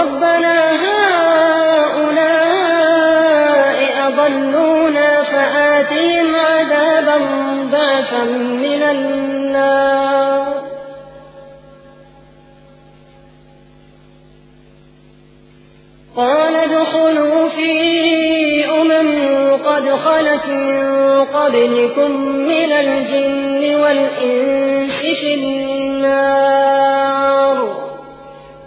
ربنا هؤلاء أضلونا فآتهم عذابا ضعفا من النار. قال ادخلوا في أمم قد خلت من قبلكم من الجن والإنس في النار.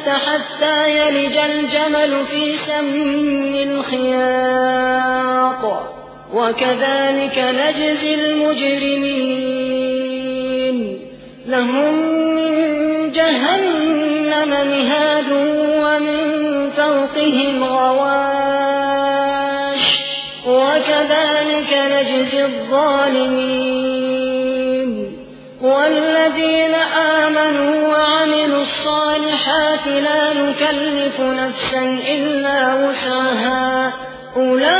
حتى يلج الجمل في سم الخياط. وكذلك نجزي المجرمين. لهم من جهنم مهاد ومن فوقهم غواش. وكذلك نجزي الظالمين. والذين آمنوا الصالحات لا نكلف نفسا إلا وسعها. أولئك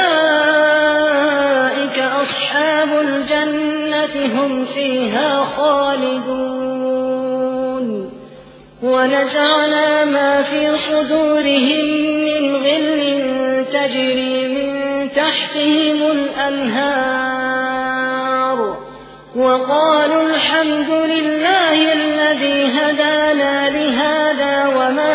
أصحاب الجنة هم فيها خالدون. ونزعنا ما في صدورهم من غل تجري من تحتهم الأنهار. وقالوا الحمد لله